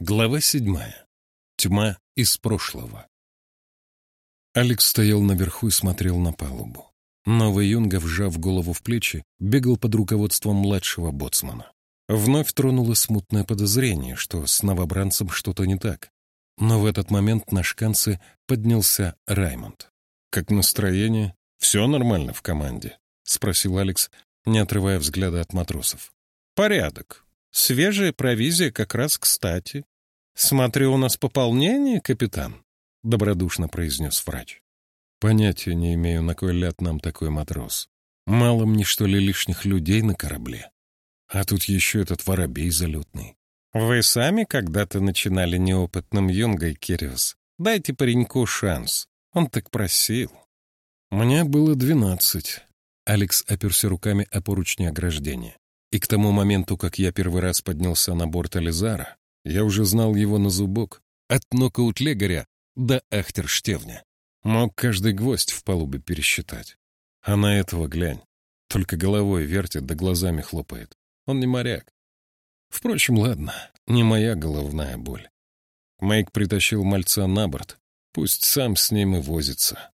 Глава седьмая. Тьма из прошлого. Алекс стоял наверху и смотрел на палубу. Новый юнга, вжав голову в плечи, бегал под руководством младшего боцмана. Вновь тронуло смутное подозрение, что с новобранцем что-то не так. Но в этот момент на шканце поднялся Раймонд. «Как настроение? Все нормально в команде?» — спросил Алекс, не отрывая взгляда от матросов. «Порядок. Свежая провизия как раз кстати. Смотрю, у нас пополнение, капитан», — добродушно произнес врач. «Понятия не имею, на кой ляд нам такой матрос. Мало мне, что ли, лишних людей на корабле. А тут еще этот воробей залетный. Вы сами когда-то начинали неопытным юнгой, Кириус. Дайте пареньку шанс. Он так просил. Мне было двенадцать. Алекс оперся руками о поручни ограждения. И к тому моменту, как я первый раз поднялся на борт Ализара, я уже знал его на зубок, от нокаутлегаря до ахтерштевня. Мог каждый гвоздь в палубе пересчитать. А на этого глянь. Только головой вертит да глазами хлопает. Он не моряк. Впрочем, ладно, не моя головная боль. Майк притащил мальца на борт. Пусть сам с ним и возится.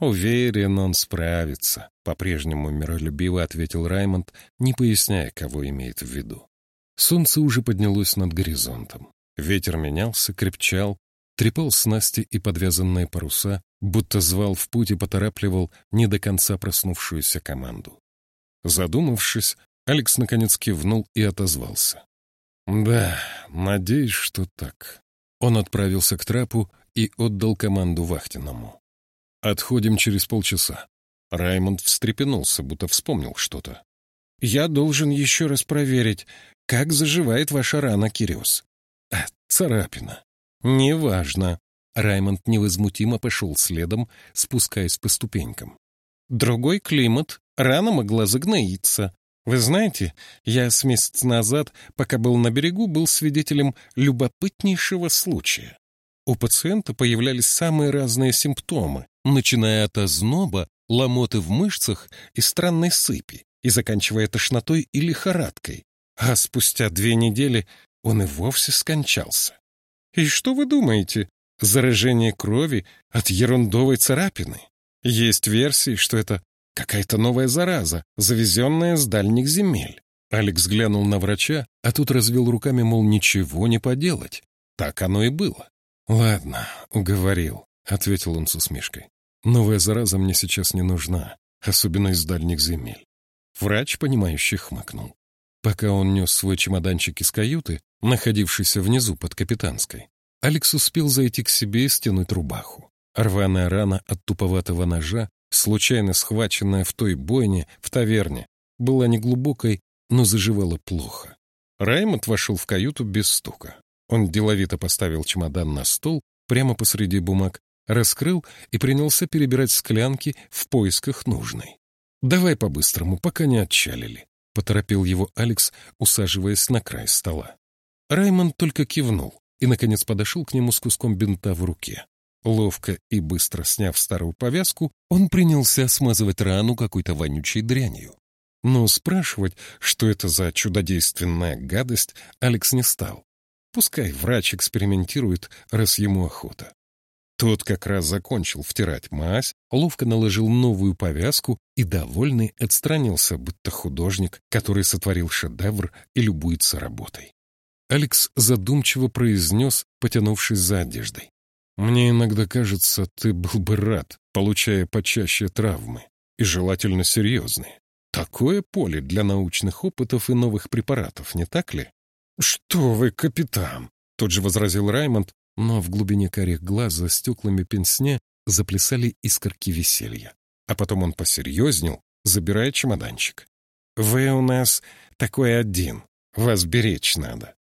«Уверен, он справится», — по-прежнему миролюбиво ответил Раймонд, не поясняя, кого имеет в виду. Солнце уже поднялось над горизонтом. Ветер менялся, крепчал, трепал снасти и подвязанные паруса, будто звал в путь и поторапливал не до конца проснувшуюся команду. Задумавшись, Алекс наконец кивнул и отозвался. «Да, надеюсь, что так». Он отправился к трапу и отдал команду вахтенному. Отходим через полчаса. Раймонд встрепенулся, будто вспомнил что-то. «Я должен еще раз проверить, как заживает ваша рана, Кириус». «А, царапина». «Неважно». Раймонд невозмутимо пошел следом, спускаясь по ступенькам. «Другой климат, рана могла загноиться. Вы знаете, я с месяц назад, пока был на берегу, был свидетелем любопытнейшего случая. У пациента появлялись самые разные симптомы, начиная от озноба, ломоты в мышцах и странной сыпи, и заканчивая тошнотой и лихорадкой. А спустя две недели он и вовсе скончался. И что вы думаете? Заражение крови от ерундовой царапины? Есть версии, что это какая-то новая зараза, завезенная с дальних земель. Алекс глянул на врача, а тут развел руками, мол, ничего не поделать. Так оно и было. «Ладно, уговорил», — ответил он с усмешкой. «Новая зараза мне сейчас не нужна, особенно из дальних земель». Врач, понимающий, хмыкнул. Пока он нес свой чемоданчик из каюты, находившийся внизу под капитанской, Алекс успел зайти к себе и стянуть рубаху. Рваная рана от туповатого ножа, случайно схваченная в той бойне в таверне, была неглубокой, но заживала плохо. Раймонд вошел в каюту без стука. Он деловито поставил чемодан на стол прямо посреди бумаг, раскрыл и принялся перебирать склянки в поисках нужной. «Давай по-быстрому, пока не отчалили», — поторопил его Алекс, усаживаясь на край стола. Раймонд только кивнул и, наконец, подошел к нему с куском бинта в руке. Ловко и быстро сняв старую повязку, он принялся смазывать рану какой-то вонючей дрянью. Но спрашивать, что это за чудодейственная гадость, Алекс не стал. Пускай врач экспериментирует, раз ему охота. Тот как раз закончил втирать мазь, ловко наложил новую повязку и, довольный, отстранился, будто художник, который сотворил шедевр и любуется работой. Алекс задумчиво произнес, потянувшись за одеждой. «Мне иногда кажется, ты был бы рад, получая почаще травмы, и желательно серьезные. Такое поле для научных опытов и новых препаратов, не так ли?» «Что вы, капитан!» — тут же возразил Раймонд, но в глубине карих глаз за стеклами пенсне заплясали искорки веселья. А потом он посерьезнел, забирая чемоданчик. «Вы у нас такой один. Вас беречь надо.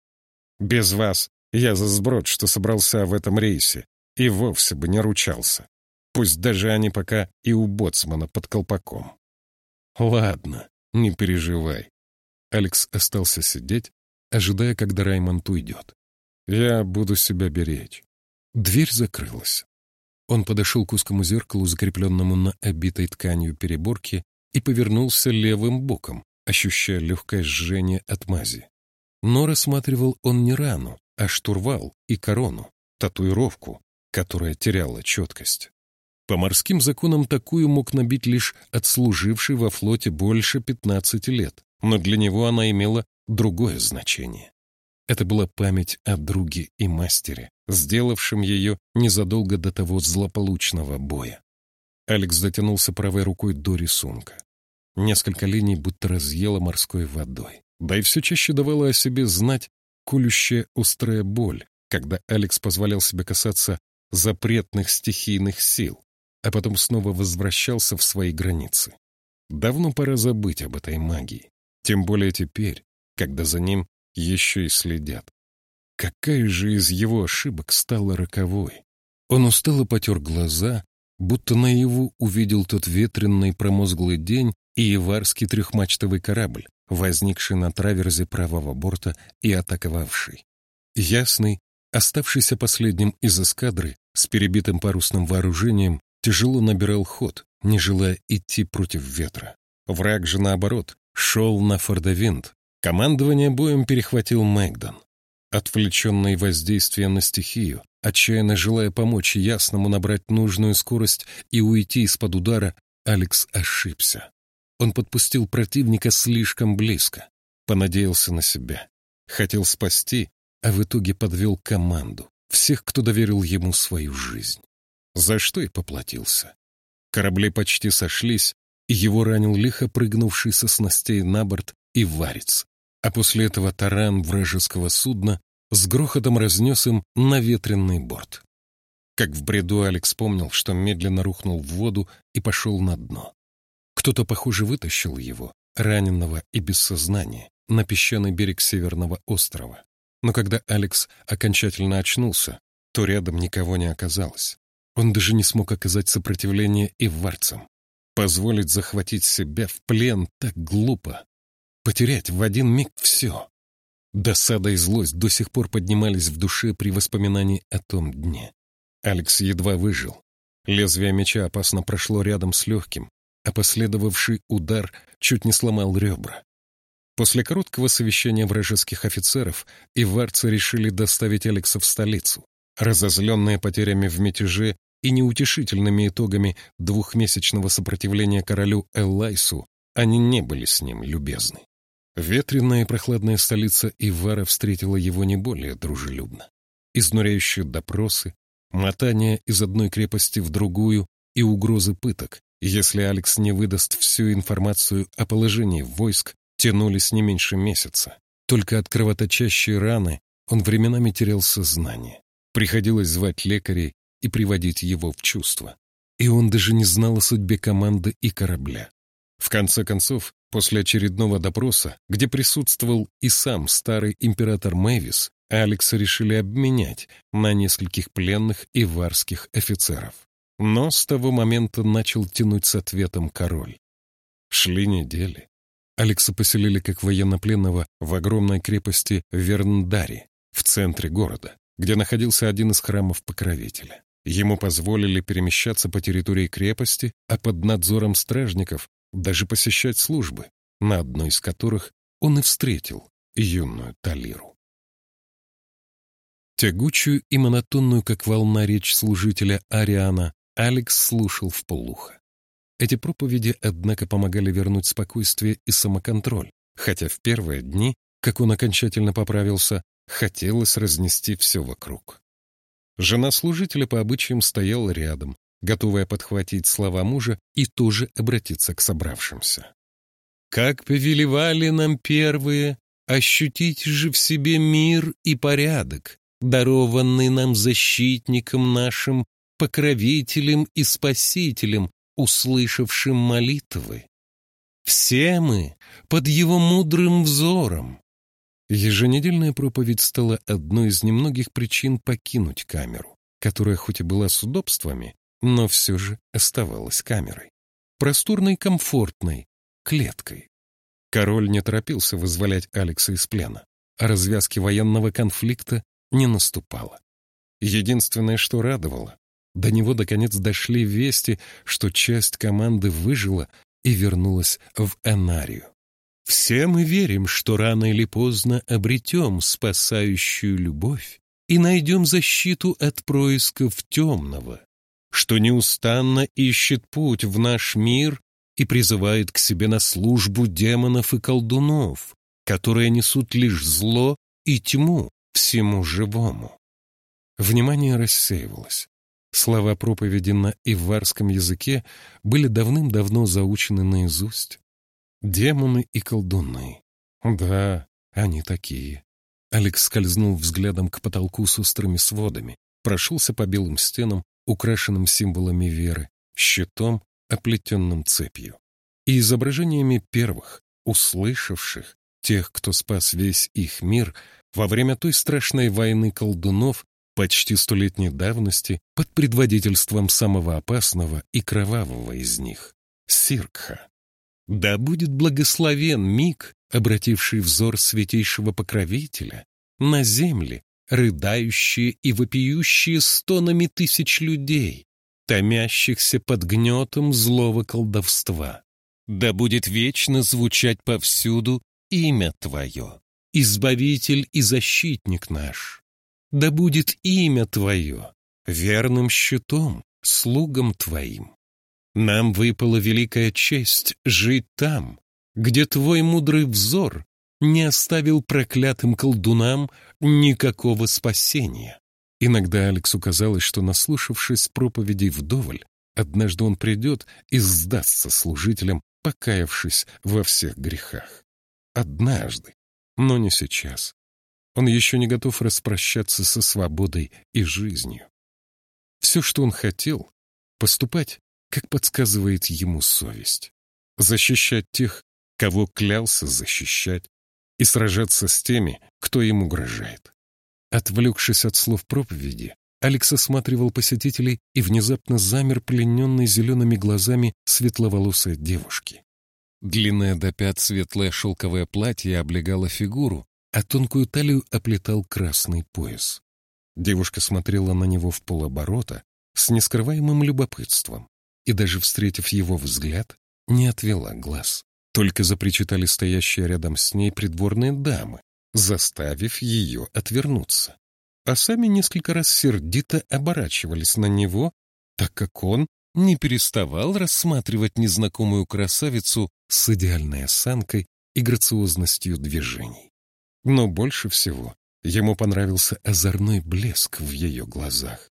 Без вас я за сброд, что собрался в этом рейсе, и вовсе бы не ручался. Пусть даже они пока и у боцмана под колпаком». «Ладно, не переживай». Алекс остался сидеть, ожидая, когда Раймонд уйдет. «Я буду себя беречь». Дверь закрылась. Он подошел к узкому зеркалу, закрепленному на обитой тканью переборке, и повернулся левым боком, ощущая легкое жжение от мази. Но рассматривал он не рану, а штурвал и корону, татуировку, которая теряла четкость. По морским законам такую мог набить лишь отслуживший во флоте больше 15 лет, но для него она имела другое значение. Это была память о друге и мастере, сделавшем ее незадолго до того злополучного боя. Алекс затянулся правой рукой до рисунка. Несколько линий будто разъела морской водой. Да и все чаще давала о себе знать колющая острая боль, когда Алекс позволял себе касаться запретных стихийных сил, а потом снова возвращался в свои границы. Давно пора забыть об этой магии, тем более теперь, когда за ним еще и следят. Какая же из его ошибок стала роковой? Он устало потер глаза, будто наяву увидел тот ветренный промозглый день и иварский трехмачтовый корабль, возникший на траверзе правого борта и атаковавший. Ясный, оставшийся последним из эскадры, с перебитым парусным вооружением, тяжело набирал ход, не желая идти против ветра. Враг же, наоборот, шел на фордовинт. Командование боем перехватил Мэгдон. Отвлеченный воздействием на стихию, отчаянно желая помочь Ясному набрать нужную скорость и уйти из-под удара, Алекс ошибся. Он подпустил противника слишком близко, понадеялся на себя, хотел спасти, а в итоге подвел команду, всех, кто доверил ему свою жизнь. За что и поплатился. Корабли почти сошлись, и его ранил лихо прыгнувший со снастей на борт и варец. А после этого таран вражеского судна с грохотом разнес им наветренный борт. Как в бреду Алекс помнил, что медленно рухнул в воду и пошел на дно. Кто-то, похоже, вытащил его, раненого и без сознания, на песчаный берег Северного острова. Но когда Алекс окончательно очнулся, то рядом никого не оказалось. Он даже не смог оказать сопротивление и варцам. Позволить захватить себя в плен так глупо. Потерять в один миг все. Досада и злость до сих пор поднимались в душе при воспоминании о том дне. Алекс едва выжил. Лезвие меча опасно прошло рядом с легким, а последовавший удар чуть не сломал ребра. После короткого совещания вражеских офицеров иварцы решили доставить Алекса в столицу. Разозленные потерями в мятеже и неутешительными итогами двухмесячного сопротивления королю Эллайсу, они не были с ним любезны. Ветреная и прохладная столица Ивара встретила его не более дружелюбно. Изнуряющие допросы, мотания из одной крепости в другую и угрозы пыток, если Алекс не выдаст всю информацию о положении войск тянулись не меньше месяца. Только от кровоточащей раны он временами терял сознание. Приходилось звать лекарей и приводить его в чувство. И он даже не знал о судьбе команды и корабля. В конце концов, после очередного допроса, где присутствовал и сам старый император Мэвис, Алекса решили обменять на нескольких пленных и варских офицеров. Но с того момента начал тянуть с ответом король. Шли недели. Алекса поселили как военнопленного в огромной крепости Верндари, в центре города, где находился один из храмов покровителя. Ему позволили перемещаться по территории крепости, а под надзором стражников даже посещать службы, на одной из которых он и встретил юную Талиру. Тягучую и монотонную, как волна речь служителя Ариана, Алекс слушал в полухо. Эти проповеди, однако, помогали вернуть спокойствие и самоконтроль, хотя в первые дни, как он окончательно поправился, хотелось разнести все вокруг. Жена служителя по обычаям стояла рядом, готовая подхватить слова мужа и тоже обратиться к собравшимся. «Как повелевали нам первые, ощутить же в себе мир и порядок, дарованный нам защитником нашим, покровителем и спасителем, услышавшим молитвы. Все мы под его мудрым взором. Еженедельная проповедь стала одной из немногих причин покинуть камеру, которая хоть и была с удобствами, но все же оставалась камерой. Просторной, комфортной, клеткой. Король не торопился вызволять Алекса из плена, а развязки военного конфликта не наступало. Единственное, что радовало, до него, наконец, дошли вести, что часть команды выжила и вернулась в Энарию. Все мы верим, что рано или поздно обретем спасающую любовь и найдем защиту от происков темного, что неустанно ищет путь в наш мир и призывает к себе на службу демонов и колдунов, которые несут лишь зло и тьму всему живому. Внимание рассеивалось. Слова проповеди на иварском языке были давным-давно заучены наизусть. Демоны и колдуны. Да, они такие. Алекс скользнул взглядом к потолку с острыми сводами, прошелся по белым стенам, украшенным символами веры, щитом, оплетенным цепью, и изображениями первых, услышавших, тех, кто спас весь их мир во время той страшной войны колдунов почти столетней давности под предводительством самого опасного и кровавого из них — Сиркха. Да будет благословен миг, обративший взор святейшего покровителя на земли, рыдающие и вопиющие стонами тысяч людей, томящихся под гнетом злого колдовства. Да будет вечно звучать повсюду имя Твое, Избавитель и Защитник наш, да будет имя Твое верным щитом, слугам Твоим. Нам выпала великая честь жить там, где Твой мудрый взор не оставил проклятым колдунам никакого спасения. Иногда Алексу казалось, что, наслушавшись проповедей вдоволь, однажды он придет и сдастся служителям, покаявшись во всех грехах. Однажды, но не сейчас. Он еще не готов распрощаться со свободой и жизнью. Все, что он хотел, поступать, как подсказывает ему совесть. Защищать тех, кого клялся защищать, и сражаться с теми, кто им угрожает. Отвлекшись от слов проповеди, Алекс осматривал посетителей и внезапно замер плененной зелеными глазами светловолосой девушки. Длинное до пят светлое шелковое платье облегало фигуру, а тонкую талию оплетал красный пояс. Девушка смотрела на него в полоборота с нескрываемым любопытством и, даже встретив его взгляд, не отвела глаз. Только запричитали стоящие рядом с ней придворные дамы, заставив ее отвернуться. А сами несколько раз сердито оборачивались на него, так как он не переставал рассматривать незнакомую красавицу с идеальной осанкой и грациозностью движений. Но больше всего ему понравился озорной блеск в ее глазах,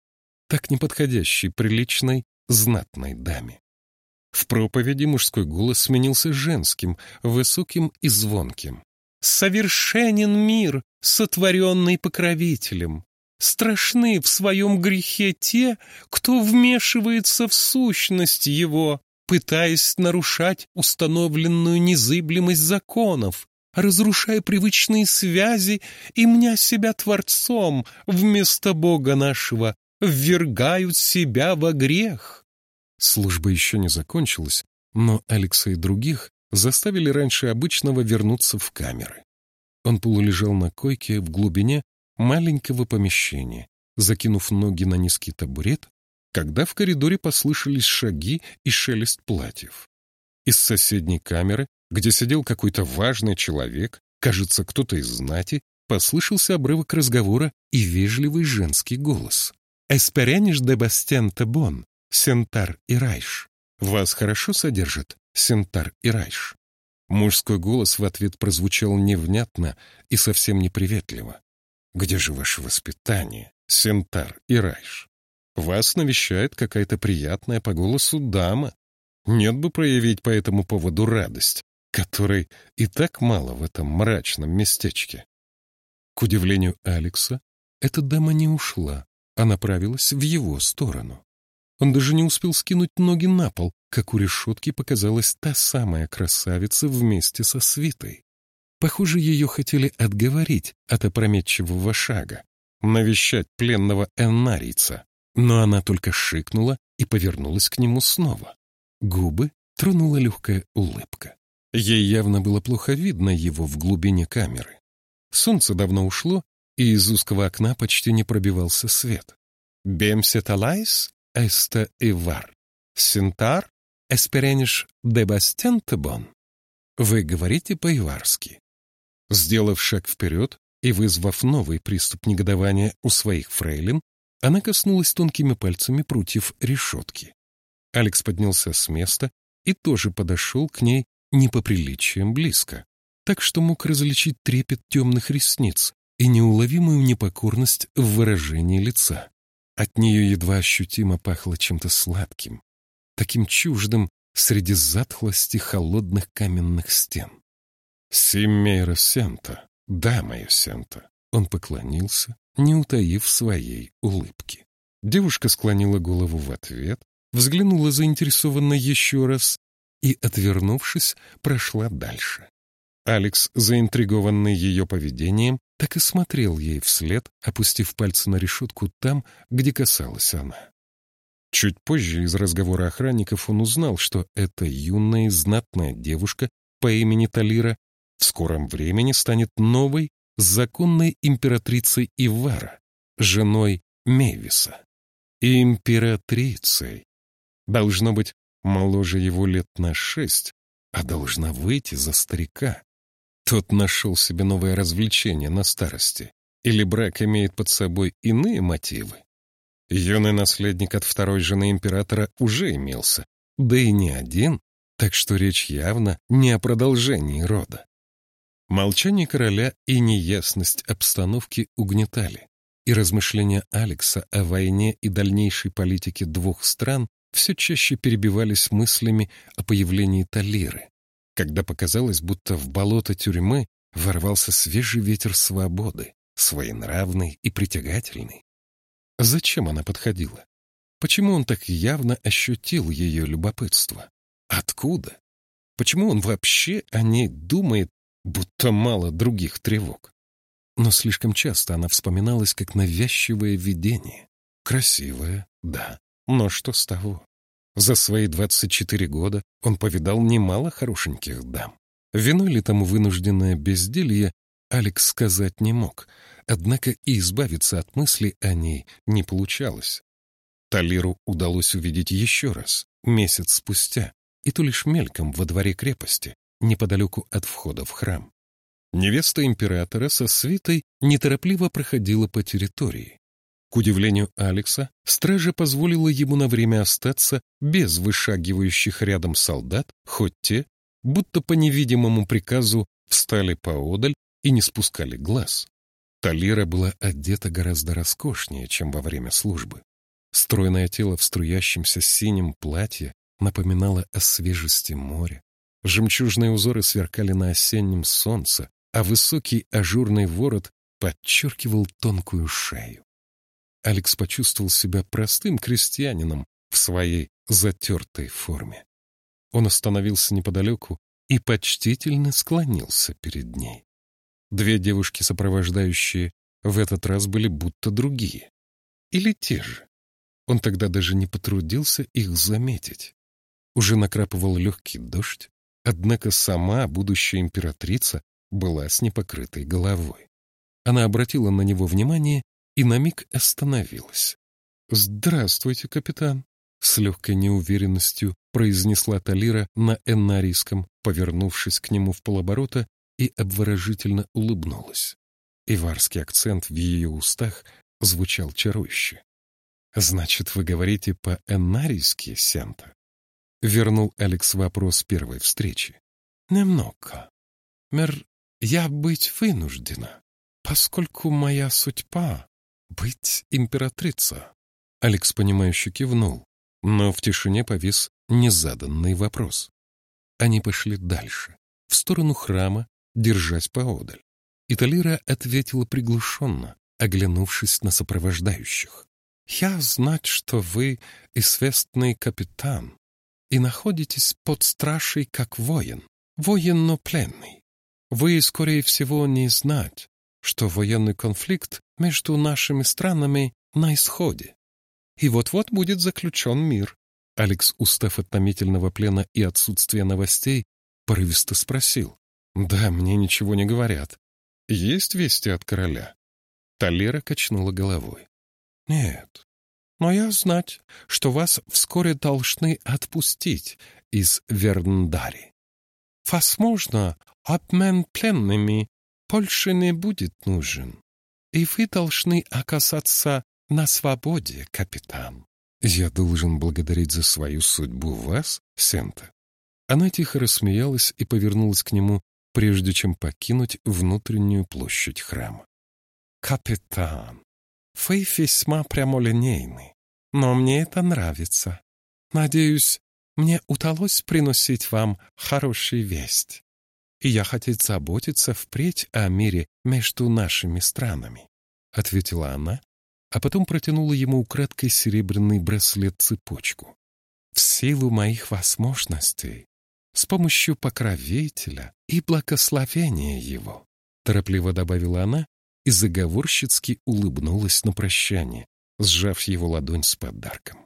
так неподходящий приличной, знатной даме. В проповеди мужской голос сменился женским, высоким и звонким. «Совершенен мир, сотворенный покровителем. Страшны в своем грехе те, кто вмешивается в сущность его, пытаясь нарушать установленную незыблемость законов, разрушая привычные связи и мня себя Творцом вместо Бога нашего, ввергают себя во грех. Служба еще не закончилась, но Алекса и других заставили раньше обычного вернуться в камеры. Он полулежал на койке в глубине маленького помещения, закинув ноги на низкий табурет, когда в коридоре послышались шаги и шелест платьев. Из соседней камеры где сидел какой-то важный человек, кажется, кто-то из знати, послышался обрывок разговора и вежливый женский голос. «Эсперениш де Бастен Бон, Сентар и Райш. Вас хорошо содержат, Сентар и Райш?» Мужской голос в ответ прозвучал невнятно и совсем неприветливо. «Где же ваше воспитание, Сентар и Райш? Вас навещает какая-то приятная по голосу дама. Нет бы проявить по этому поводу радость, которой и так мало в этом мрачном местечке. К удивлению Алекса, эта дама не ушла, а направилась в его сторону. Он даже не успел скинуть ноги на пол, как у решетки показалась та самая красавица вместе со свитой. Похоже, ее хотели отговорить от опрометчивого шага, навещать пленного эннарийца, но она только шикнула и повернулась к нему снова. Губы тронула легкая улыбка. Ей явно было плохо видно его в глубине камеры. Солнце давно ушло, и из узкого окна почти не пробивался свет. «Бемсеталайс эста ивар, синтар эсперениш дебастентебон». вы говорите по-иварски». Сделав шаг вперед и вызвав новый приступ негодования у своих фрейлин, она коснулась тонкими пальцами прутьев решетки. Алекс поднялся с места и тоже подошел к ней не по приличиям близко, так что мог различить трепет темных ресниц и неуловимую непокорность в выражении лица. От нее едва ощутимо пахло чем-то сладким, таким чуждым среди затхлости холодных каменных стен. «Симмейра Сента, да, моя Сента!» Он поклонился, не утаив своей улыбки. Девушка склонила голову в ответ, взглянула заинтересованно еще раз и, отвернувшись, прошла дальше. Алекс, заинтригованный ее поведением, так и смотрел ей вслед, опустив пальцы на решетку там, где касалась она. Чуть позже из разговора охранников он узнал, что эта юная знатная девушка по имени Талира в скором времени станет новой законной императрицей Ивара, женой Мейвиса. Императрицей. Должно быть, моложе его лет на шесть, а должна выйти за старика. Тот нашел себе новое развлечение на старости. Или брак имеет под собой иные мотивы? Юный наследник от второй жены императора уже имелся, да и не один, так что речь явно не о продолжении рода. Молчание короля и неясность обстановки угнетали, и размышления Алекса о войне и дальнейшей политике двух стран все чаще перебивались мыслями о появлении Талиры, когда показалось, будто в болото тюрьмы ворвался свежий ветер свободы, своенравный и притягательный. Зачем она подходила? Почему он так явно ощутил ее любопытство? Откуда? Почему он вообще о ней думает, будто мало других тревог? Но слишком часто она вспоминалась как навязчивое видение. Красивое, да, но что с того? За свои 24 года он повидал немало хорошеньких дам. Виной ли тому вынужденное безделье, Алекс сказать не мог, однако и избавиться от мысли о ней не получалось. Талиру удалось увидеть еще раз, месяц спустя, и то лишь мельком во дворе крепости, неподалеку от входа в храм. Невеста императора со свитой неторопливо проходила по территории. К удивлению Алекса, стража позволила ему на время остаться без вышагивающих рядом солдат, хоть те, будто по невидимому приказу, встали поодаль и не спускали глаз. Талира была одета гораздо роскошнее, чем во время службы. Стройное тело в струящемся синем платье напоминало о свежести моря. Жемчужные узоры сверкали на осеннем солнце, а высокий ажурный ворот подчеркивал тонкую шею. Алекс почувствовал себя простым крестьянином в своей затертой форме. Он остановился неподалеку и почтительно склонился перед ней. Две девушки, сопровождающие, в этот раз были будто другие. Или те же. Он тогда даже не потрудился их заметить. Уже накрапывал легкий дождь, однако сама будущая императрица была с непокрытой головой. Она обратила на него внимание и на миг остановилась. «Здравствуйте, капитан!» С легкой неуверенностью произнесла Талира на эннарийском, повернувшись к нему в полоборота и обворожительно улыбнулась. Иварский акцент в ее устах звучал чарующе. «Значит, вы говорите по-эннарийски, Сента?» Вернул Алекс вопрос первой встречи. «Немного. Мер, я быть вынуждена, поскольку моя судьба быть императрица. Алекс, понимающе кивнул, но в тишине повис незаданный вопрос. Они пошли дальше, в сторону храма, держась поодаль. И Талира ответила приглушенно, оглянувшись на сопровождающих. «Я знать, что вы известный капитан и находитесь под стражей как воин, военно-пленный. Вы, скорее всего, не знать, что военный конфликт между нашими странами на исходе. И вот-вот будет заключен мир. Алекс, устав от томительного плена и отсутствия новостей, порывисто спросил. «Да, мне ничего не говорят. Есть вести от короля?» Талера качнула головой. «Нет, но я знать, что вас вскоре должны отпустить из Верндари. Возможно, обмен пленными больше не будет нужен, и вы должны оказаться на свободе, капитан. Я должен благодарить за свою судьбу вас, Сента. Она тихо рассмеялась и повернулась к нему, прежде чем покинуть внутреннюю площадь храма. «Капитан, вы весьма прямолинейны, но мне это нравится. Надеюсь, мне удалось приносить вам хорошую весть, и я хотел заботиться впредь о мире между нашими странами», — ответила она, а потом протянула ему украдкой серебряный браслет-цепочку. «В силу моих возможностей, с помощью покровителя и благословения его», — торопливо добавила она и заговорщицки улыбнулась на прощание, сжав его ладонь с подарком.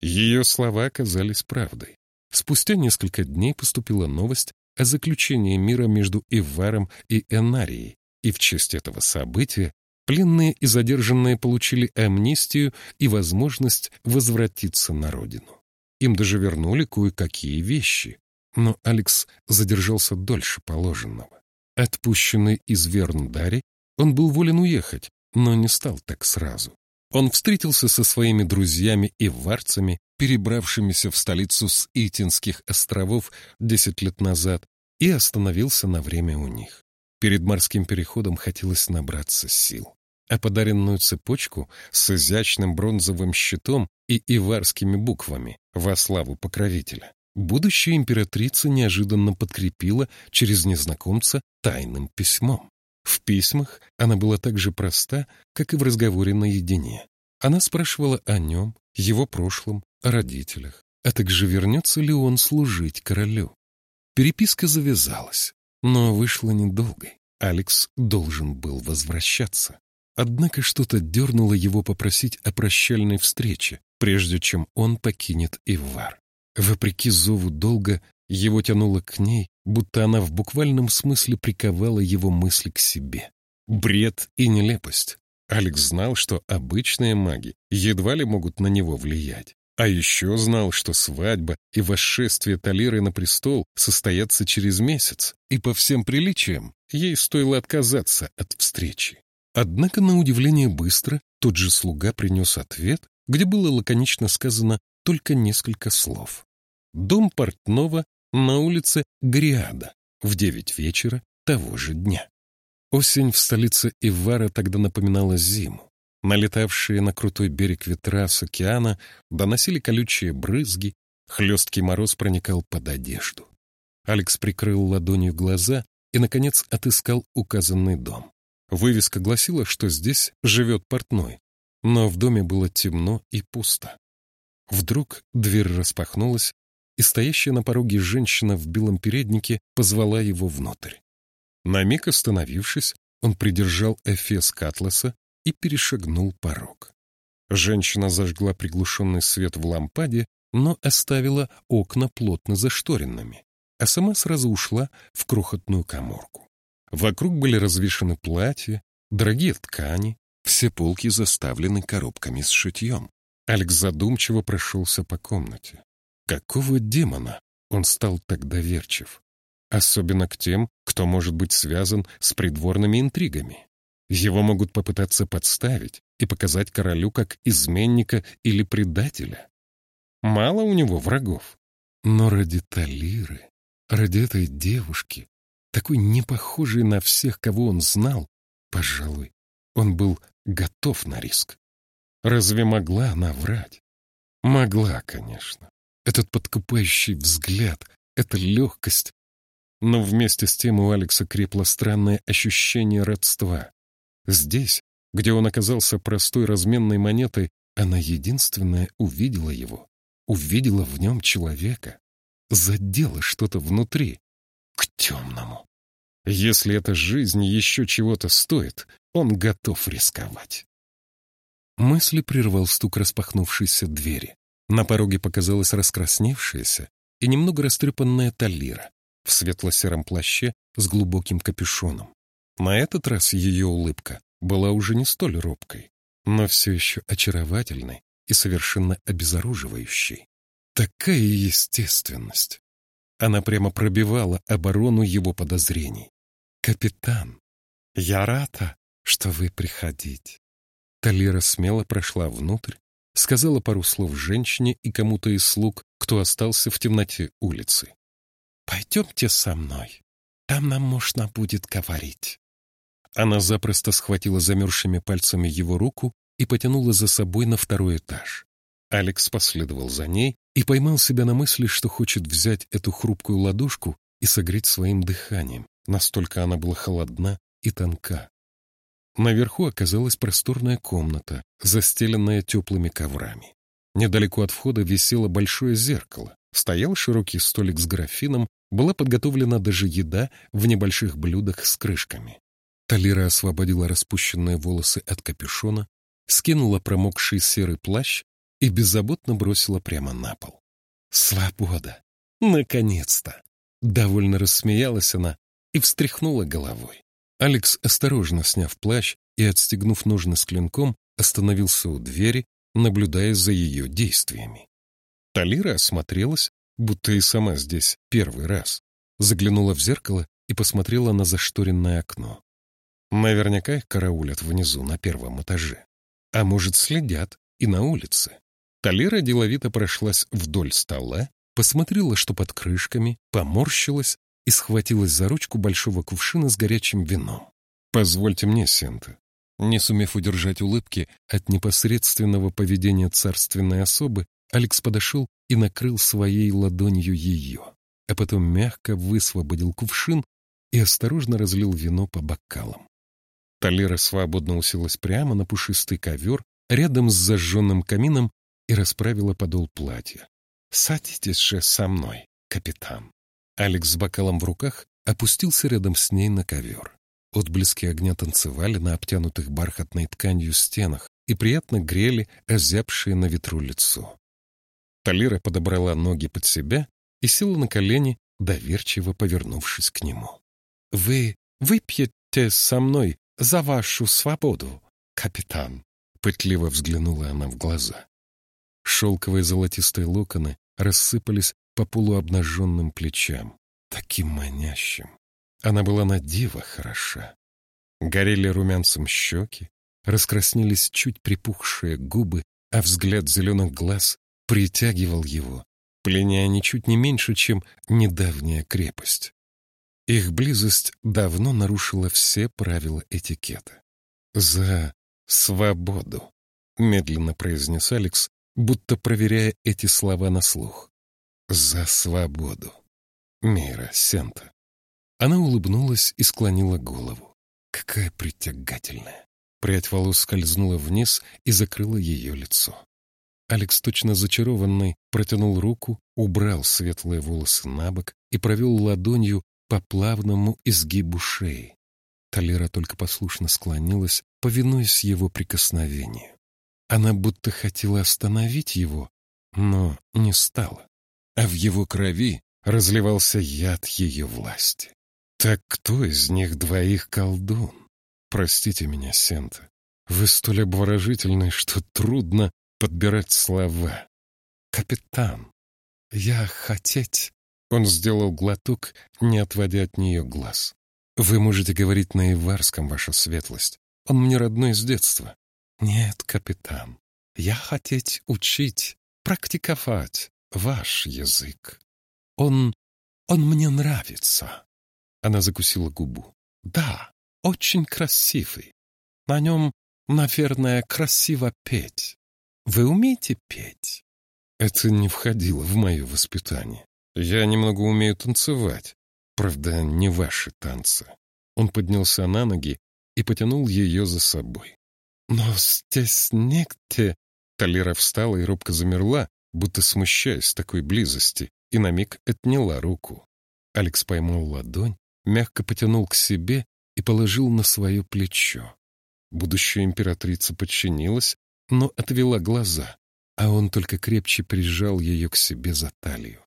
Ее слова оказались правдой. Спустя несколько дней поступила новость о заключении мира между Иваром и Энарией, и в честь этого события пленные и задержанные получили амнистию и возможность возвратиться на родину. Им даже вернули кое-какие вещи, но Алекс задержался дольше положенного. Отпущенный из Верндари, он был волен уехать, но не стал так сразу. Он встретился со своими друзьями и варцами, перебравшимися в столицу с Итинских островов десять лет назад, и остановился на время у них. Перед морским переходом хотелось набраться сил. А подаренную цепочку с изящным бронзовым щитом и иварскими буквами во славу покровителя будущая императрица неожиданно подкрепила через незнакомца тайным письмом. В письмах она была так же проста, как и в разговоре наедине. Она спрашивала о нем, его прошлом, о родителях, а также вернется ли он служить королю. Переписка завязалась, но вышла недолгой. Алекс должен был возвращаться. Однако что-то дернуло его попросить о прощальной встрече, прежде чем он покинет Ивар. Вопреки зову долга, его тянуло к ней, будто она в буквальном смысле приковала его мысли к себе. Бред и нелепость. Алекс знал, что обычные маги едва ли могут на него влиять. А еще знал, что свадьба и восшествие Талиры на престол состоятся через месяц, и по всем приличиям ей стоило отказаться от встречи. Однако, на удивление быстро, тот же слуга принес ответ, где было лаконично сказано только несколько слов. Дом портного на улице Гриада в девять вечера того же дня. Осень в столице Ивара тогда напоминала зиму. Налетавшие на крутой берег ветра с океана доносили колючие брызги, хлесткий мороз проникал под одежду. Алекс прикрыл ладонью глаза и, наконец, отыскал указанный дом. Вывеска гласила, что здесь живет портной, но в доме было темно и пусто. Вдруг дверь распахнулась, и стоящая на пороге женщина в белом переднике позвала его внутрь. На миг остановившись, он придержал эфес Катласа и перешагнул порог. Женщина зажгла приглушенный свет в лампаде, но оставила окна плотно зашторенными, а сама сразу ушла в крохотную коморку. Вокруг были развешаны платья, дорогие ткани, все полки заставлены коробками с шитьем. Алекс задумчиво прошелся по комнате. Какого демона он стал так доверчив? Особенно к тем, кто может быть связан с придворными интригами. Его могут попытаться подставить и показать королю как изменника или предателя. Мало у него врагов. Но ради Талиры, ради этой девушки, такой не похожей на всех, кого он знал, пожалуй, он был готов на риск. Разве могла она врать? Могла, конечно этот подкупающий взгляд, эта легкость. Но вместе с тем у Алекса крепло странное ощущение родства. Здесь, где он оказался простой разменной монетой, она единственная увидела его, увидела в нем человека, задела что-то внутри, к темному. Если эта жизнь еще чего-то стоит, он готов рисковать. Мысли прервал стук распахнувшейся двери. На пороге показалась раскрасневшаяся и немного растрепанная Талира в светло-сером плаще с глубоким капюшоном. На этот раз ее улыбка была уже не столь робкой, но все еще очаровательной и совершенно обезоруживающей. Такая естественность. Она прямо пробивала оборону его подозрений. «Капитан, я рада, что вы приходите». Талира смело прошла внутрь, сказала пару слов женщине и кому-то из слуг, кто остался в темноте улицы. «Пойдемте со мной, там нам можно будет говорить». Она запросто схватила замерзшими пальцами его руку и потянула за собой на второй этаж. Алекс последовал за ней и поймал себя на мысли, что хочет взять эту хрупкую ладошку и согреть своим дыханием, настолько она была холодна и тонка. Наверху оказалась просторная комната, застеленная теплыми коврами. Недалеко от входа висело большое зеркало, стоял широкий столик с графином, была подготовлена даже еда в небольших блюдах с крышками. Талира освободила распущенные волосы от капюшона, скинула промокший серый плащ и беззаботно бросила прямо на пол. «Свобода! Наконец-то!» Довольно рассмеялась она и встряхнула головой. Алекс, осторожно сняв плащ и отстегнув ножны с клинком, остановился у двери, наблюдая за ее действиями. Талира осмотрелась, будто и сама здесь первый раз, заглянула в зеркало и посмотрела на зашторенное окно. Наверняка их караулят внизу, на первом этаже. А может, следят и на улице. Талира деловито прошлась вдоль стола, посмотрела, что под крышками, поморщилась и схватилась за ручку большого кувшина с горячим вином. «Позвольте мне, Сента». Не сумев удержать улыбки от непосредственного поведения царственной особы, Алекс подошел и накрыл своей ладонью ее, а потом мягко высвободил кувшин и осторожно разлил вино по бокалам. Талера свободно уселась прямо на пушистый ковер рядом с зажженным камином и расправила подол платья. «Садитесь же со мной, капитан». Алекс с бокалом в руках опустился рядом с ней на ковер. Отблески огня танцевали на обтянутых бархатной тканью стенах и приятно грели озябшее на ветру лицо. Талира подобрала ноги под себя и села на колени, доверчиво повернувшись к нему. «Вы выпьете со мной за вашу свободу, капитан?» Пытливо взглянула она в глаза. Шелковые золотистые локоны рассыпались по полуобнаженным плечам, таким манящим. Она была на диво хороша. Горели румянцем щеки, раскраснелись чуть припухшие губы, а взгляд зеленых глаз притягивал его, пленяя ничуть не меньше, чем недавняя крепость. Их близость давно нарушила все правила этикета. «За свободу», — медленно произнес Алекс, будто проверяя эти слова на слух. «За свободу». Мира Сента. Она улыбнулась и склонила голову. Какая притягательная. Прядь волос скользнула вниз и закрыла ее лицо. Алекс, точно зачарованный, протянул руку, убрал светлые волосы на бок и провел ладонью по плавному изгибу шеи. Талера только послушно склонилась, повинуясь его прикосновению. Она будто хотела остановить его, но не стала. А в его крови разливался яд ее власти. Так кто из них двоих колдун? Простите меня, Сента. Вы столь обворожительны, что трудно подбирать слова. Капитан, я хотеть... Он сделал глоток, не отводя от нее глаз. Вы можете говорить на иварском, ваша светлость. Он мне родной с детства. Нет, капитан, я хотеть учить, практиковать ваш язык. Он... он мне нравится. Она закусила губу. Да, очень красивый. На нем, наверное, красиво петь. Вы умеете петь? Это не входило в мое воспитание. Я немного умею танцевать. Правда, не ваши танцы. Он поднялся на ноги и потянул ее за собой. «Но здесь негде...» Талера встала и робко замерла, будто смущаясь такой близости, и на миг отняла руку. Алекс поймал ладонь, мягко потянул к себе и положил на свое плечо. Будущая императрица подчинилась, но отвела глаза, а он только крепче прижал ее к себе за талию.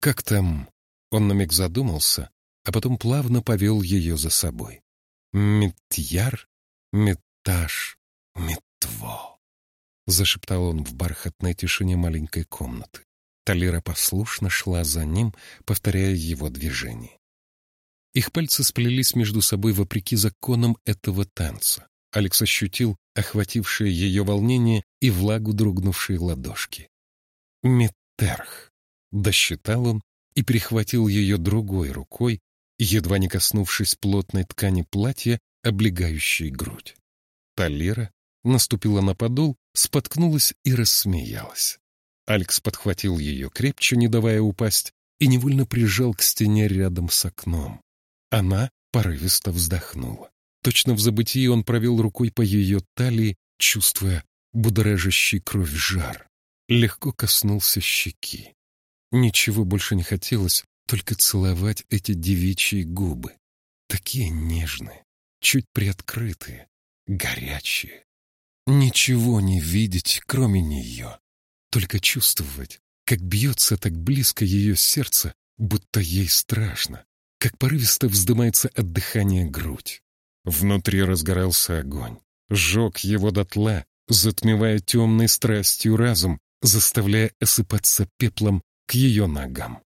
«Как там?» Он на миг задумался, а потом плавно повел ее за собой. «Митьяр? Мит Таш, метво, зашептал он в бархатной тишине маленькой комнаты. Талира послушно шла за ним, повторяя его движения. Их пальцы сплелись между собой вопреки законам этого танца. Алекс ощутил охватившее ее волнение и влагу дрогнувшей ладошки. «Метерх», — досчитал он и перехватил ее другой рукой, едва не коснувшись плотной ткани платья, облегающей грудь. Талира наступила на подол, споткнулась и рассмеялась. Алекс подхватил ее крепче, не давая упасть, и невольно прижал к стене рядом с окном. Она порывисто вздохнула. Точно в забытии он провел рукой по ее талии, чувствуя будоражащий кровь жар. Легко коснулся щеки. Ничего больше не хотелось, только целовать эти девичьи губы. Такие нежные, чуть приоткрытые, горячие. Ничего не видеть, кроме нее. Только чувствовать, как бьется так близко ее сердце, будто ей страшно, как порывисто вздымается от дыхания грудь. Внутри разгорался огонь, сжег его дотла, затмевая темной страстью разум, заставляя осыпаться пеплом к ее ногам.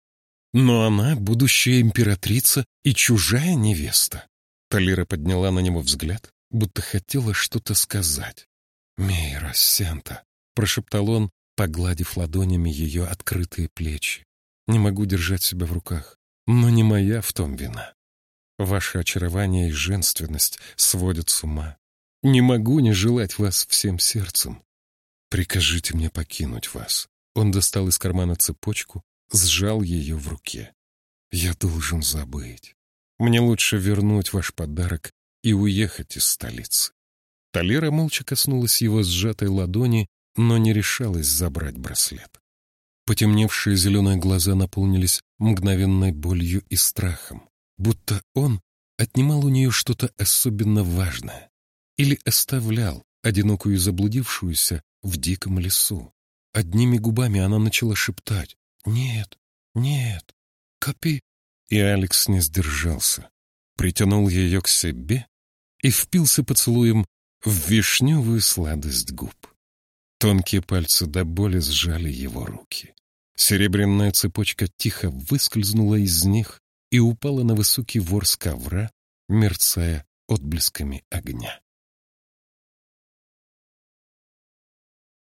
Но она будущая императрица и чужая невеста. Талира подняла на него взгляд, будто хотела что-то сказать. «Мейра Сента», — прошептал он, погладив ладонями ее открытые плечи. «Не могу держать себя в руках, но не моя в том вина. Ваше очарование и женственность сводят с ума. Не могу не желать вас всем сердцем. Прикажите мне покинуть вас». Он достал из кармана цепочку, сжал ее в руке. «Я должен забыть. Мне лучше вернуть ваш подарок и уехать из столицы». Талера молча коснулась его сжатой ладони, но не решалась забрать браслет. Потемневшие зеленые глаза наполнились мгновенной болью и страхом, будто он отнимал у нее что-то особенно важное или оставлял одинокую заблудившуюся в диком лесу. Одними губами она начала шептать «Нет, нет, копи!» И Алекс не сдержался, притянул ее к себе и впился поцелуем в вишневую сладость губ. Тонкие пальцы до боли сжали его руки. Серебряная цепочка тихо выскользнула из них и упала на высокий ворс ковра, мерцая отблесками огня.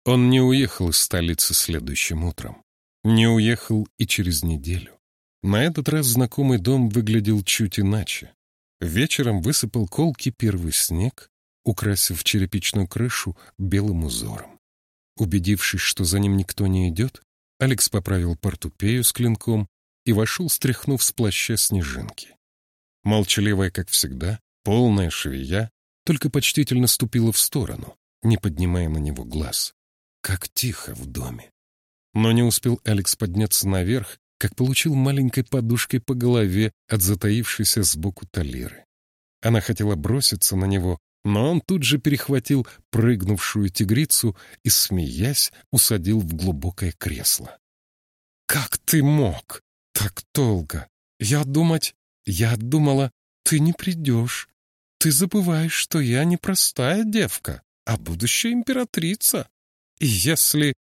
Он не уехал из столицы следующим утром. Не уехал и через неделю. На этот раз знакомый дом выглядел чуть иначе. Вечером высыпал колкий первый снег, украсив черепичную крышу белым узором. Убедившись, что за ним никто не идет, Алекс поправил портупею с клинком и вошел, стряхнув с плаща снежинки. Молчаливая, как всегда, полная швея, только почтительно ступила в сторону, не поднимая на него глаз. Как тихо в доме. Но не успел Алекс подняться наверх, как получил маленькой подушкой по голове от затаившейся сбоку талиры. Она хотела броситься на него, но он тут же перехватил прыгнувшую тигрицу и, смеясь, усадил в глубокое кресло. «Как ты мог? Так долго! Я думать... Я думала, ты не придешь. Ты забываешь, что я не простая девка, а будущая императрица. И если...»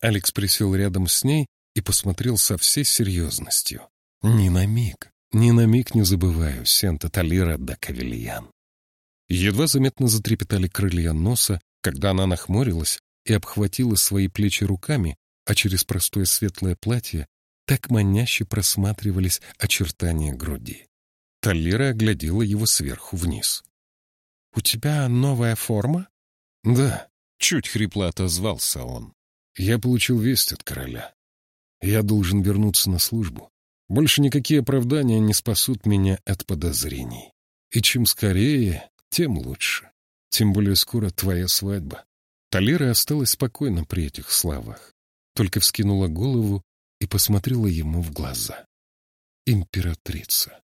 Алекс присел рядом с ней и посмотрел со всей серьезностью. «Ни на миг, ни на миг не забываю Сента Талира да Кавильян. Едва заметно затрепетали крылья носа, когда она нахмурилась и обхватила свои плечи руками, а через простое светлое платье так маняще просматривались очертания груди. Талира оглядела его сверху вниз. «У тебя новая форма?» «Да», — чуть хрипло отозвался он. «Я получил весть от короля. Я должен вернуться на службу. Больше никакие оправдания не спасут меня от подозрений. И чем скорее, тем лучше. Тем более скоро твоя свадьба. Талира осталась спокойна при этих словах, только вскинула голову и посмотрела ему в глаза. Императрица.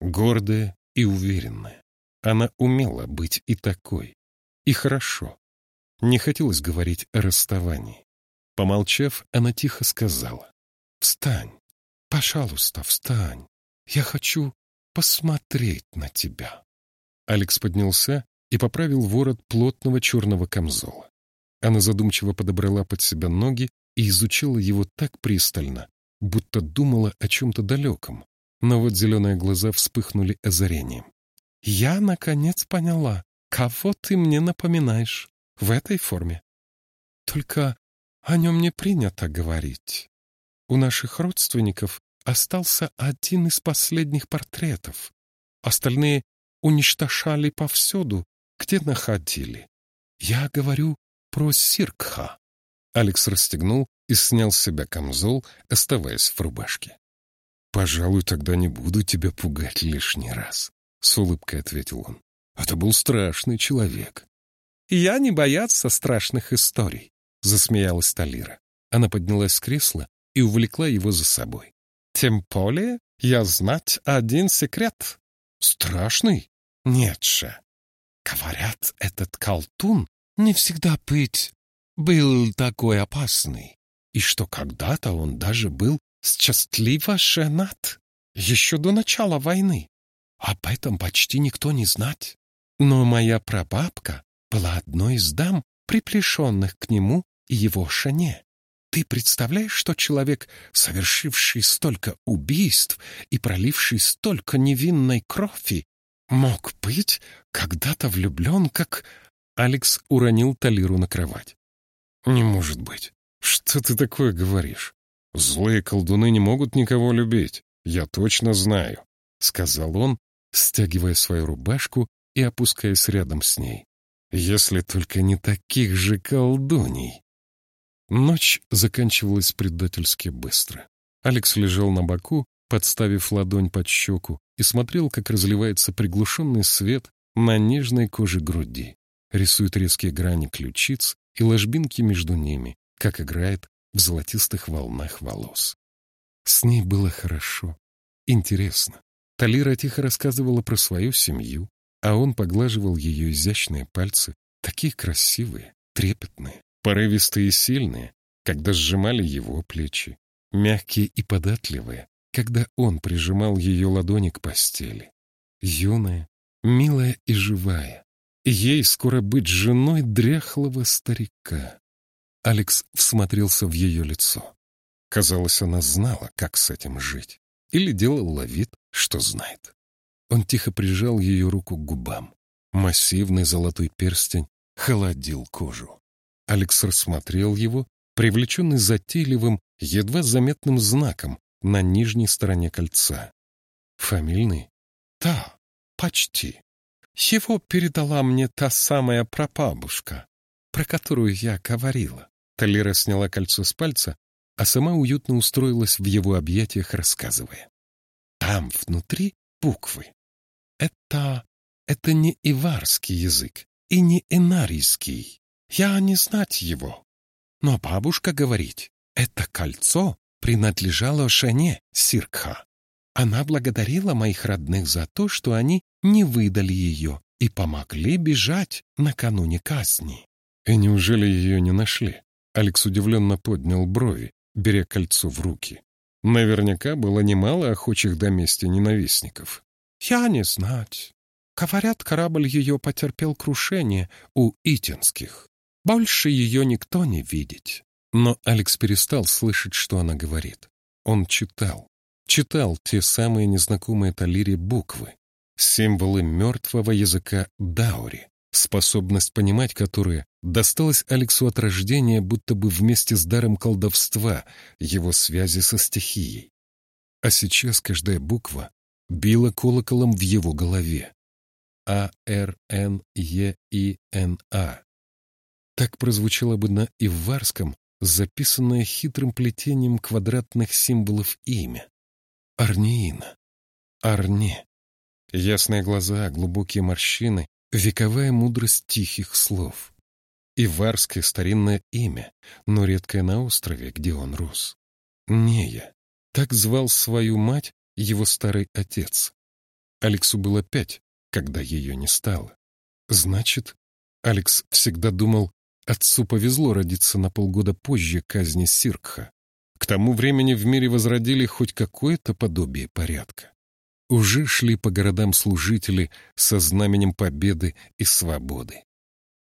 Гордая и уверенная. Она умела быть и такой. И хорошо. Не хотелось говорить о расставании. Помолчав, она тихо сказала. «Встань, пожалуйста, встань. Я хочу посмотреть на тебя». Алекс поднялся и поправил ворот плотного черного камзола. Она задумчиво подобрала под себя ноги и изучала его так пристально, будто думала о чем-то далеком. Но вот зеленые глаза вспыхнули озарением. «Я, наконец, поняла, кого ты мне напоминаешь в этой форме. Только о нем не принято говорить. У наших родственников остался один из последних портретов. Остальные уничтожали повсюду, где находили. Я говорю про Сиркха. Алекс расстегнул и снял с себя камзол, оставаясь в рубашке. «Пожалуй, тогда не буду тебя пугать лишний раз», — с улыбкой ответил он. «Это был страшный человек». «Я не бояться страшных историй», — засмеялась Талира. Она поднялась с кресла и увлекла его за собой. «Тем более я знать один секрет». «Страшный?» «Нет же. Говорят, этот колтун не всегда быть был такой опасный, и что когда-то он даже был счастливо женат, еще до начала войны. Об этом почти никто не знать. Но моя прабабка была одной из дам, приплешенных к нему и его жене. Ты представляешь, что человек, совершивший столько убийств и проливший столько невинной крови, мог быть когда-то влюблен, как... Алекс уронил Талиру на кровать. «Не может быть. Что ты такое говоришь? Злые колдуны не могут никого любить. Я точно знаю», — сказал он, стягивая свою рубашку и опускаясь рядом с ней. «Если только не таких же колдуней». Ночь заканчивалась предательски быстро. Алекс лежал на боку, подставив ладонь под щеку, и смотрел, как разливается приглушенный свет на нежной коже груди, рисует резкие грани ключиц и ложбинки между ними, как играет в золотистых волнах волос. С ней было хорошо, интересно. Талира тихо рассказывала про свою семью, а он поглаживал ее изящные пальцы, такие красивые, трепетные, порывистые и сильные, когда сжимали его плечи, мягкие и податливые, когда он прижимал ее ладони к постели. Юная, милая и живая, Ей скоро быть женой дряхлого старика. Алекс всмотрелся в ее лицо. Казалось, она знала, как с этим жить. Или делала вид, что знает. Он тихо прижал ее руку к губам. Массивный золотой перстень холодил кожу. Алекс рассмотрел его, привлеченный затейливым, едва заметным знаком на нижней стороне кольца. Фамильный? Да, почти. Его передала мне та самая прапабушка, про которую я говорила. Талира сняла кольцо с пальца, а сама уютно устроилась в его объятиях, рассказывая. Там внутри буквы. Это... это не иварский язык и не энарийский. Я не знать его. Но бабушка говорит, это кольцо принадлежало жене Сиркха. Она благодарила моих родных за то, что они не выдали ее и помогли бежать накануне казни. И неужели ее не нашли? Алекс удивленно поднял брови, беря кольцо в руки. Наверняка было немало охочих до мести ненавистников. Я не знать. Говорят, корабль ее потерпел крушение у Итинских. Больше ее никто не видит. Но Алекс перестал слышать, что она говорит. Он читал. Читал те самые незнакомые Талире буквы, символы мертвого языка Даури, способность понимать которые досталась Алексу от рождения будто бы вместе с даром колдовства, его связи со стихией. А сейчас каждая буква била колоколом в его голове. А-Р-Н-Е-И-Н-А. Так прозвучало бы на иварском, записанное хитрым плетением квадратных символов имя. Арниина. Арне. Ясные глаза, глубокие морщины, вековая мудрость тихих слов. Иварское старинное имя, но редкое на острове, где он рос. Нея. Так звал свою мать его старый отец. Алексу было пять, когда ее не стало. Значит, Алекс всегда думал, отцу повезло родиться на полгода позже казни Сиркха. К тому времени в мире возродили хоть какое-то подобие порядка. Уже шли по городам служители со знаменем победы и свободы.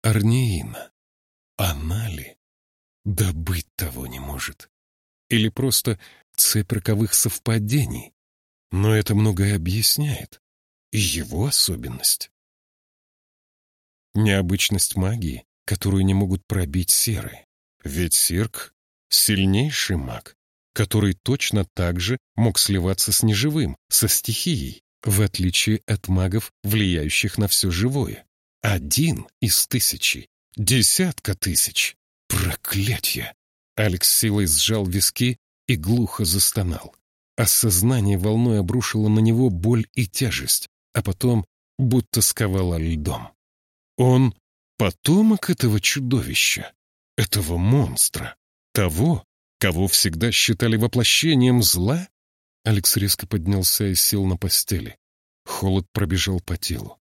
Арнеина. Она ли? Да быть того не может. Или просто цепь роковых совпадений. Но это многое объясняет. И его особенность. Необычность магии, которую не могут пробить серы. Ведь Сирк — сильнейший маг, который точно так же мог сливаться с неживым, со стихией, в отличие от магов, влияющих на все живое. Один из тысячи, десятка тысяч. Проклятье! Алекс силой сжал виски и глухо застонал. Осознание волной обрушило на него боль и тяжесть, а потом будто сковало льдом. Он потомок этого чудовища, этого монстра, того, кого всегда считали воплощением зла? Алекс резко поднялся и сел на постели. Холод пробежал по телу.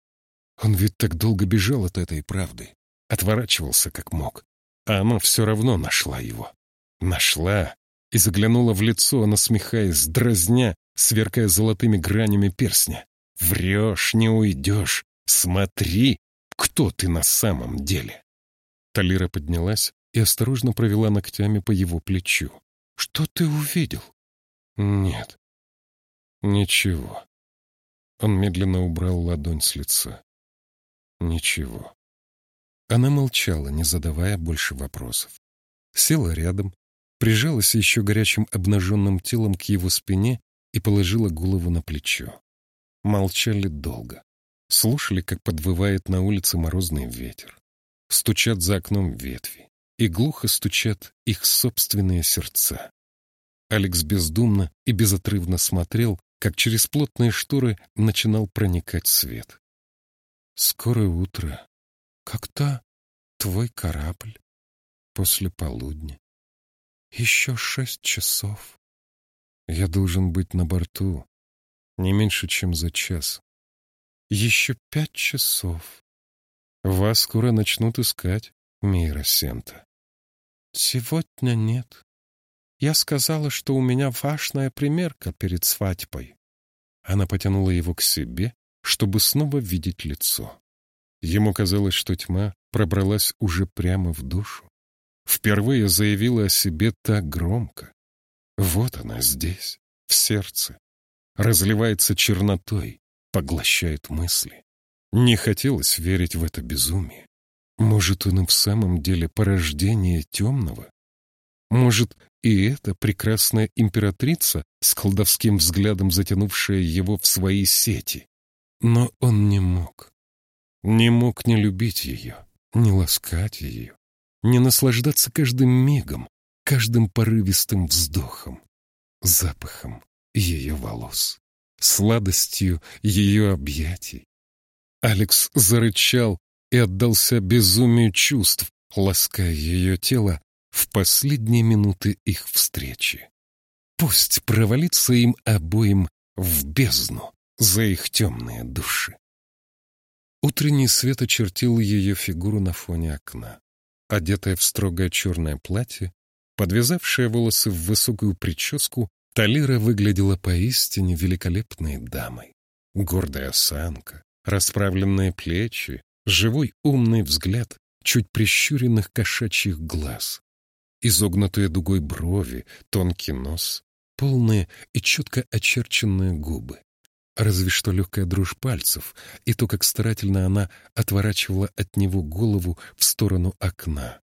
Он ведь так долго бежал от этой правды, отворачивался как мог, а она все равно нашла его. Нашла и заглянула в лицо, насмехаясь, дразня, сверкая золотыми гранями перстня. «Врешь, не уйдешь. Смотри, кто ты на самом деле!» Талира поднялась и осторожно провела ногтями по его плечу. «Что ты увидел?» «Нет, ничего». Он медленно убрал ладонь с лица. «Ничего». Она молчала, не задавая больше вопросов. Села рядом, прижалась еще горячим обнаженным телом к его спине и положила голову на плечо. Молчали долго. Слушали, как подвывает на улице морозный ветер. Стучат за окном ветви. И глухо стучат их собственные сердца. Алекс бездумно и безотрывно смотрел, как через плотные шторы начинал проникать свет. «Скоро утро. Когда твой корабль?» «После полудня. Еще шесть часов. Я должен быть на борту не меньше, чем за час. Еще пять часов. Вас скоро начнут искать, Мира Сента. Сегодня нет. Я сказала, что у меня важная примерка перед свадьбой. Она потянула его к себе, чтобы снова видеть лицо. Ему казалось, что тьма пробралась уже прямо в душу впервые заявила о себе так громко. Вот она здесь, в сердце, разливается чернотой, поглощает мысли. Не хотелось верить в это безумие. Может, он и в самом деле порождение темного? Может, и эта прекрасная императрица с колдовским взглядом затянувшая его в свои сети? Но он не мог. Не мог не любить ее, не ласкать ее, не наслаждаться каждым мигом, каждым порывистым вздохом, запахом ее волос, сладостью ее объятий. Алекс зарычал и отдался безумию чувств, лаская ее тело в последние минуты их встречи. Пусть провалится им обоим в бездну за их темные души. Утренний свет очертил ее фигуру на фоне окна одетая в строгое черное платье, подвязавшая волосы в высокую прическу, Талира выглядела поистине великолепной дамой. Гордая осанка, расправленные плечи, живой умный взгляд чуть прищуренных кошачьих глаз, изогнутые дугой брови, тонкий нос, полные и четко очерченные губы. Разве что легкая дрожь пальцев и то, как старательно она отворачивала от него голову в сторону окна.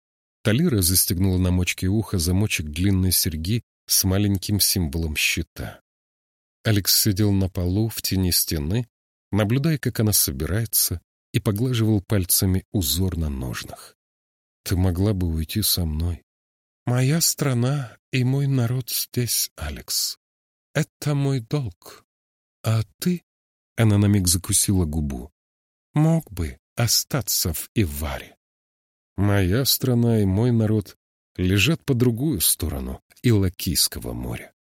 Талира застегнула на мочке уха замочек длинной серьги с маленьким символом щита. Алекс сидел на полу в тени стены, наблюдая, как она собирается, и поглаживал пальцами узор на ножнах. «Ты могла бы уйти со мной». «Моя страна и мой народ здесь, Алекс. Это мой долг». А ты, — она на миг закусила губу, — мог бы остаться в Иваре. Моя страна и мой народ лежат по другую сторону Илокийского моря.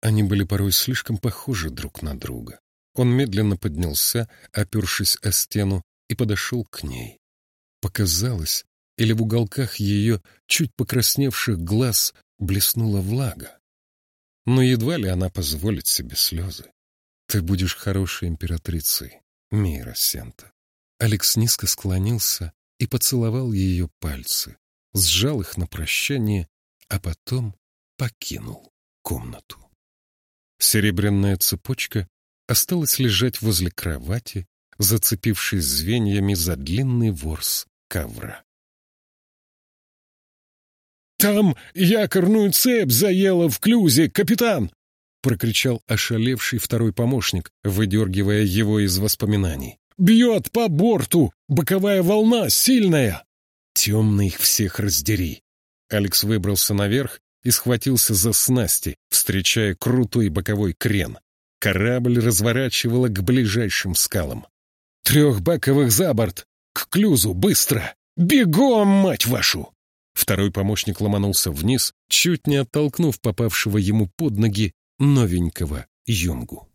Они были порой слишком похожи друг на друга. Он медленно поднялся, опершись о стену, и подошел к ней. Показалось, или в уголках ее чуть покрасневших глаз блеснула влага. Но едва ли она позволит себе слезы. Ты будешь хорошей императрицей, Мира Сента. Алекс низко склонился и поцеловал ее пальцы, сжал их на прощание а потом покинул комнату. Серебряная цепочка осталась лежать возле кровати, зацепившись звеньями за длинный ворс ковра. «Там якорную цепь заела в клюзе, капитан!» — прокричал ошалевший второй помощник, выдергивая его из воспоминаний. «Бьет по борту! Боковая волна сильная!» «Темный их всех раздери!» Алекс выбрался наверх и схватился за снасти, встречая крутой боковой крен. Корабль разворачивало к ближайшим скалам. «Трехбаковых за борт! К клюзу, быстро! Бегом, мать вашу!» Второй помощник ломанулся вниз, чуть не оттолкнув попавшего ему под ноги новенького юнгу.